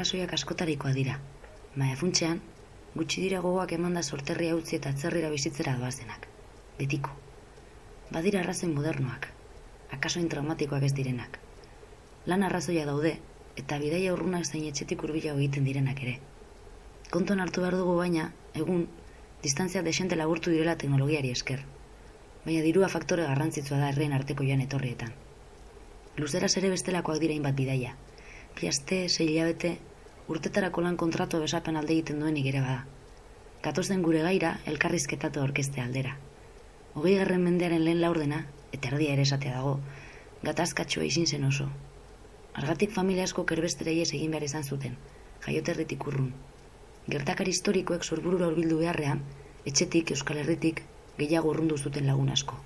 Arrazoiak askotarikoak dira, baina funtsean, gutxi dira gogoak emanda sorterria utzi eta atzerrira bizitzera doazenak. Betiko. Badira arrazoi modernoak, akasoin traumatikoak ez direnak. Lan arrazoia daude, eta bidaia urrunak zein etxetik hurbila egiten direnak ere. Kontuan hartu behar dugu baina, egun, distantzia desente laburtu direla teknologiari esker. Baina dirua faktore garrantzitsua da herrien arteko joan etorrietan. Luzeraz ere bestelakoak dira hainbat bidaia. Bi aste, sei hilabete, urtetarako lan kontratu besapen alde egiten duen ere bada. Gatoz gure gaira, elkarrizketatu orkeste aldera. Hogei garren mendearen lehen laurdena, eta erdia ere esatea dago, gatazkatxoa izin zen oso. Argatik familia asko kerbesterei ez egin behar izan zuten, jaioterritik urrun. Gertakari historikoek sorburura urbildu beharrean, etxetik, euskal herritik, gehiago urrundu zuten lagun asko.